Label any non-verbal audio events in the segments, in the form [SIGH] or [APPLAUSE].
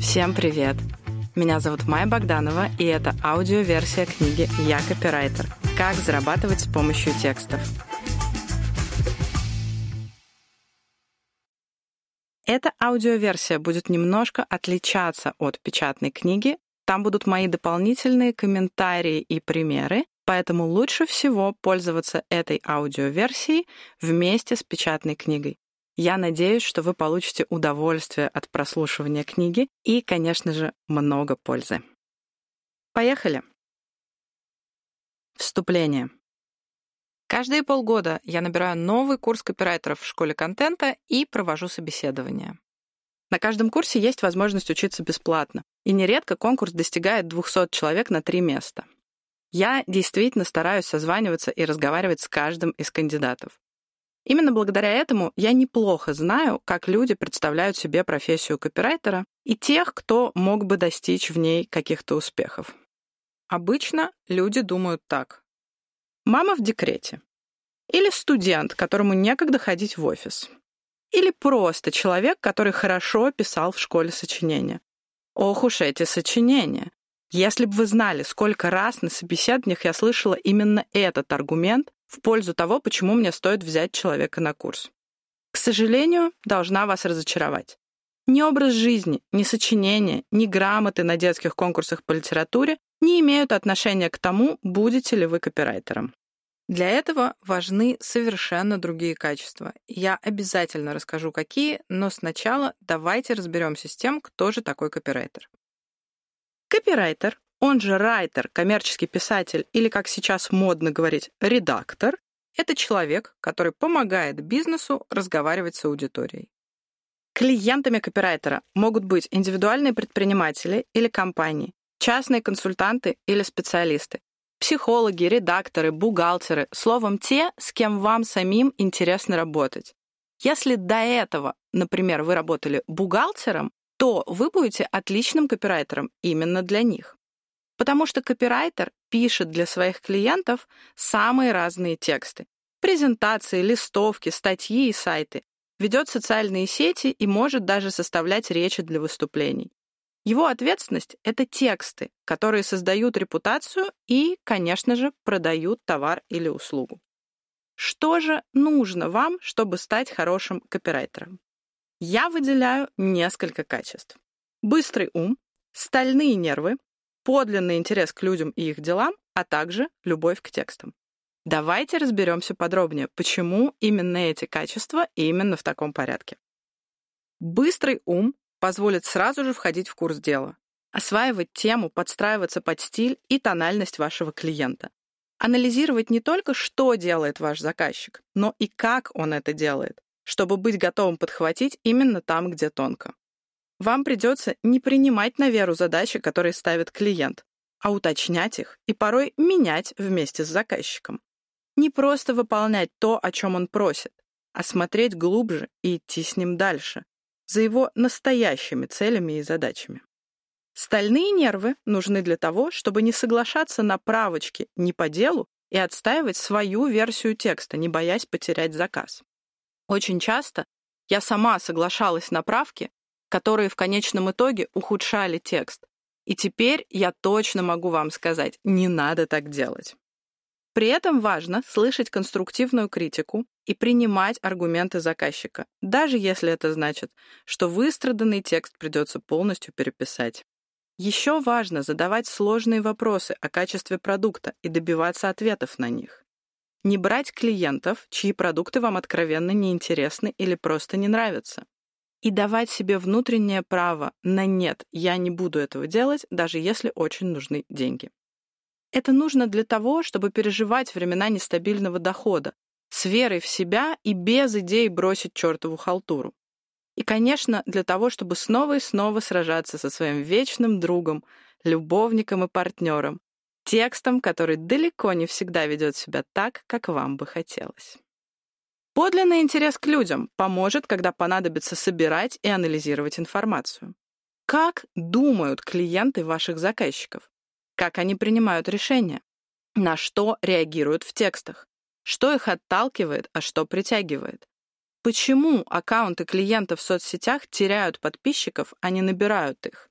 Всем привет! Меня зовут Майя Богданова, и это аудиоверсия книги «Я копирайтер. Как зарабатывать с помощью текстов». Эта аудиоверсия будет немножко отличаться от печатной книги. Там будут мои дополнительные комментарии и примеры, поэтому лучше всего пользоваться этой аудиоверсией вместе с печатной книгой. Я надеюсь, что вы получите удовольствие от прослушивания книги и, конечно же, много пользы. Поехали! Вступление. Каждые полгода я набираю новый курс копирайтеров в школе контента и провожу собеседования. На каждом курсе есть возможность учиться бесплатно, и нередко конкурс достигает 200 человек на три места. Я действительно стараюсь созваниваться и разговаривать с каждым из кандидатов. Именно благодаря этому я неплохо знаю, как люди представляют себе профессию копирайтера и тех, кто мог бы достичь в ней каких-то успехов. Обычно люди думают так. Мама в декрете. Или студент, которому некогда ходить в офис. Или просто человек, который хорошо писал в школе сочинения. Ох уж эти сочинения. Если бы вы знали, сколько раз на собеседованиях я слышала именно этот аргумент, в пользу того, почему мне стоит взять человека на курс. К сожалению, должна вас разочаровать. Ни образ жизни, ни сочинения, ни грамоты на детских конкурсах по литературе не имеют отношения к тому, будете ли вы копирайтером. Для этого важны совершенно другие качества. Я обязательно расскажу, какие, но сначала давайте разберемся с тем, кто же такой копирайтер. Копирайтер он же райтер, коммерческий писатель или, как сейчас модно говорить, редактор, это человек, который помогает бизнесу разговаривать с аудиторией. Клиентами копирайтера могут быть индивидуальные предприниматели или компании, частные консультанты или специалисты, психологи, редакторы, бухгалтеры, словом, те, с кем вам самим интересно работать. Если до этого, например, вы работали бухгалтером, то вы будете отличным копирайтером именно для них. Потому что копирайтер пишет для своих клиентов самые разные тексты. Презентации, листовки, статьи и сайты. Ведет социальные сети и может даже составлять речи для выступлений. Его ответственность — это тексты, которые создают репутацию и, конечно же, продают товар или услугу. Что же нужно вам, чтобы стать хорошим копирайтером? Я выделяю несколько качеств. Быстрый ум, стальные нервы, подлинный интерес к людям и их делам, а также любовь к текстам. Давайте разберемся подробнее, почему именно эти качества и именно в таком порядке. Быстрый ум позволит сразу же входить в курс дела, осваивать тему, подстраиваться под стиль и тональность вашего клиента. Анализировать не только, что делает ваш заказчик, но и как он это делает, чтобы быть готовым подхватить именно там, где тонко. Вам придется не принимать на веру задачи, которые ставит клиент, а уточнять их и порой менять вместе с заказчиком. Не просто выполнять то, о чем он просит, а смотреть глубже и идти с ним дальше, за его настоящими целями и задачами. Стальные нервы нужны для того, чтобы не соглашаться на правочки не по делу и отстаивать свою версию текста, не боясь потерять заказ. Очень часто я сама соглашалась на правки, которые в конечном итоге ухудшали текст. И теперь я точно могу вам сказать, не надо так делать. При этом важно слышать конструктивную критику и принимать аргументы заказчика, даже если это значит, что выстраданный текст придется полностью переписать. Еще важно задавать сложные вопросы о качестве продукта и добиваться ответов на них. Не брать клиентов, чьи продукты вам откровенно неинтересны или просто не нравятся и давать себе внутреннее право на «нет, я не буду этого делать», даже если очень нужны деньги. Это нужно для того, чтобы переживать времена нестабильного дохода, с верой в себя и без идей бросить чертову халтуру. И, конечно, для того, чтобы снова и снова сражаться со своим вечным другом, любовником и партнером, текстом, который далеко не всегда ведет себя так, как вам бы хотелось. Подлинный интерес к людям поможет, когда понадобится собирать и анализировать информацию. Как думают клиенты ваших заказчиков? Как они принимают решения? На что реагируют в текстах? Что их отталкивает, а что притягивает? Почему аккаунты клиентов в соцсетях теряют подписчиков, а не набирают их?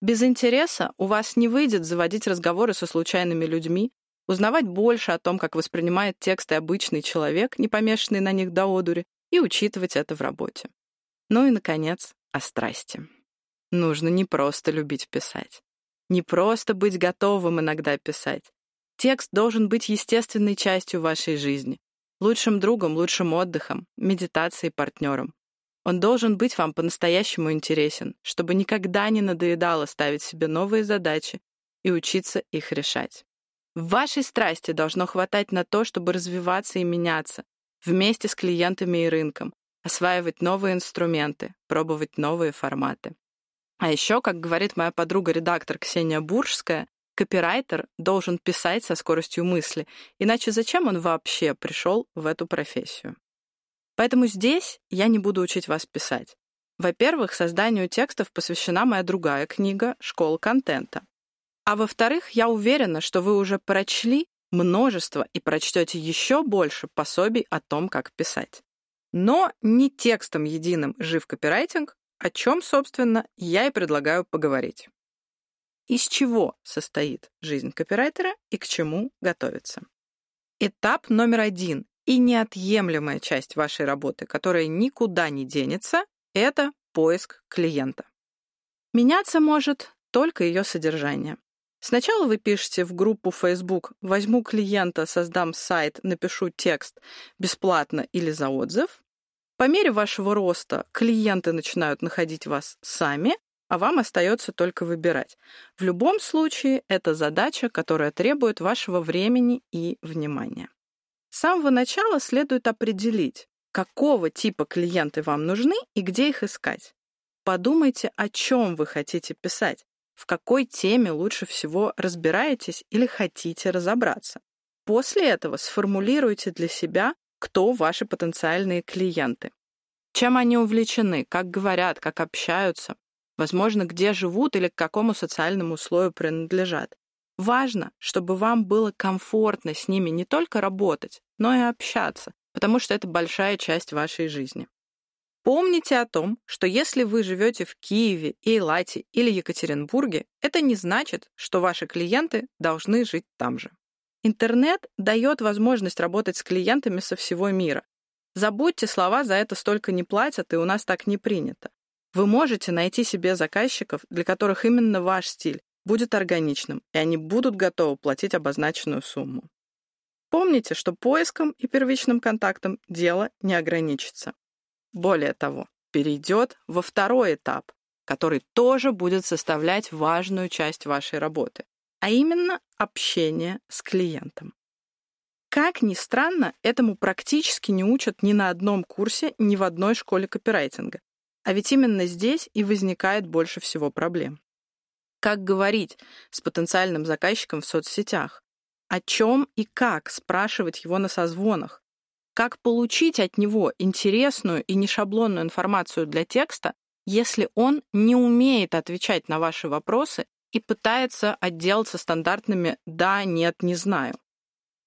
Без интереса у вас не выйдет заводить разговоры со случайными людьми, узнавать больше о том, как воспринимает тексты обычный человек, не помешанный на них до одури, и учитывать это в работе. Ну и, наконец, о страсти. Нужно не просто любить писать. Не просто быть готовым иногда писать. Текст должен быть естественной частью вашей жизни, лучшим другом, лучшим отдыхом, медитацией, партнером. Он должен быть вам по-настоящему интересен, чтобы никогда не надоедало ставить себе новые задачи и учиться их решать. Вашей страсти должно хватать на то, чтобы развиваться и меняться вместе с клиентами и рынком, осваивать новые инструменты, пробовать новые форматы. А еще, как говорит моя подруга-редактор Ксения Буржская, копирайтер должен писать со скоростью мысли, иначе зачем он вообще пришел в эту профессию? Поэтому здесь я не буду учить вас писать. Во-первых, созданию текстов посвящена моя другая книга «Школа контента». А во-вторых, я уверена, что вы уже прочли множество и прочтете еще больше пособий о том, как писать. Но не текстом единым жив копирайтинг, о чем, собственно, я и предлагаю поговорить. Из чего состоит жизнь копирайтера и к чему готовиться? Этап номер один и неотъемлемая часть вашей работы, которая никуда не денется, это поиск клиента. Меняться может только ее содержание. Сначала вы пишете в группу Facebook «Возьму клиента, создам сайт, напишу текст бесплатно или за отзыв». По мере вашего роста клиенты начинают находить вас сами, а вам остается только выбирать. В любом случае, это задача, которая требует вашего времени и внимания. С самого начала следует определить, какого типа клиенты вам нужны и где их искать. Подумайте, о чем вы хотите писать в какой теме лучше всего разбираетесь или хотите разобраться. После этого сформулируйте для себя, кто ваши потенциальные клиенты. Чем они увлечены, как говорят, как общаются, возможно, где живут или к какому социальному слою принадлежат. Важно, чтобы вам было комфортно с ними не только работать, но и общаться, потому что это большая часть вашей жизни. Помните о том, что если вы живете в Киеве, Эйлате или Екатеринбурге, это не значит, что ваши клиенты должны жить там же. Интернет дает возможность работать с клиентами со всего мира. Забудьте слова «за это столько не платят» и «у нас так не принято». Вы можете найти себе заказчиков, для которых именно ваш стиль будет органичным, и они будут готовы платить обозначенную сумму. Помните, что поиском и первичным контактом дело не ограничится. Более того, перейдет во второй этап, который тоже будет составлять важную часть вашей работы, а именно общение с клиентом. Как ни странно, этому практически не учат ни на одном курсе, ни в одной школе копирайтинга. А ведь именно здесь и возникает больше всего проблем. Как говорить с потенциальным заказчиком в соцсетях? О чем и как спрашивать его на созвонах? Как получить от него интересную и нешаблонную информацию для текста, если он не умеет отвечать на ваши вопросы и пытается отделаться стандартными «да», «нет», «не знаю».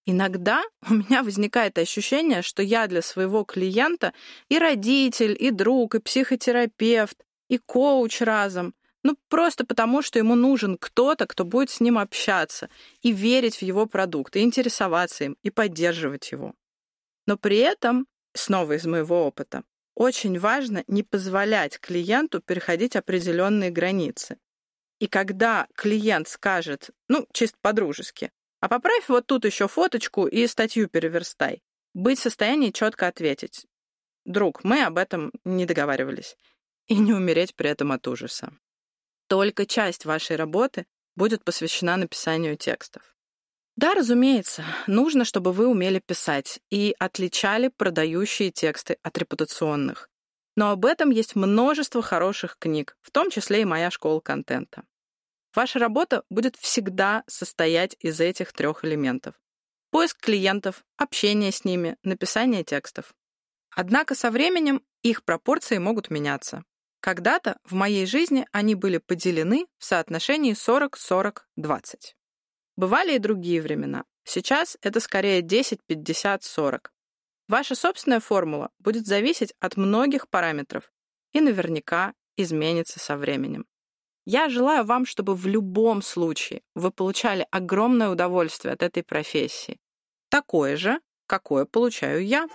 Иногда [LAUGHS] у меня возникает ощущение, что я для своего клиента и родитель, и друг, и психотерапевт, и коуч разом. Ну, просто потому, что ему нужен кто-то, кто будет с ним общаться и верить в его продукт, и интересоваться им, и поддерживать его. Но при этом, снова из моего опыта, очень важно не позволять клиенту переходить определенные границы. И когда клиент скажет, ну, чисто по-дружески, а поправь вот тут еще фоточку и статью переверстай, быть в состоянии четко ответить. Друг, мы об этом не договаривались. И не умереть при этом от ужаса. Только часть вашей работы будет посвящена написанию текстов. Да, разумеется, нужно, чтобы вы умели писать и отличали продающие тексты от репутационных. Но об этом есть множество хороших книг, в том числе и моя школа контента. Ваша работа будет всегда состоять из этих трех элементов. Поиск клиентов, общение с ними, написание текстов. Однако со временем их пропорции могут меняться. Когда-то в моей жизни они были поделены в соотношении 40-40-20. Бывали и другие времена. Сейчас это скорее 10, 50, 40. Ваша собственная формула будет зависеть от многих параметров и наверняка изменится со временем. Я желаю вам, чтобы в любом случае вы получали огромное удовольствие от этой профессии. Такое же, какое получаю я.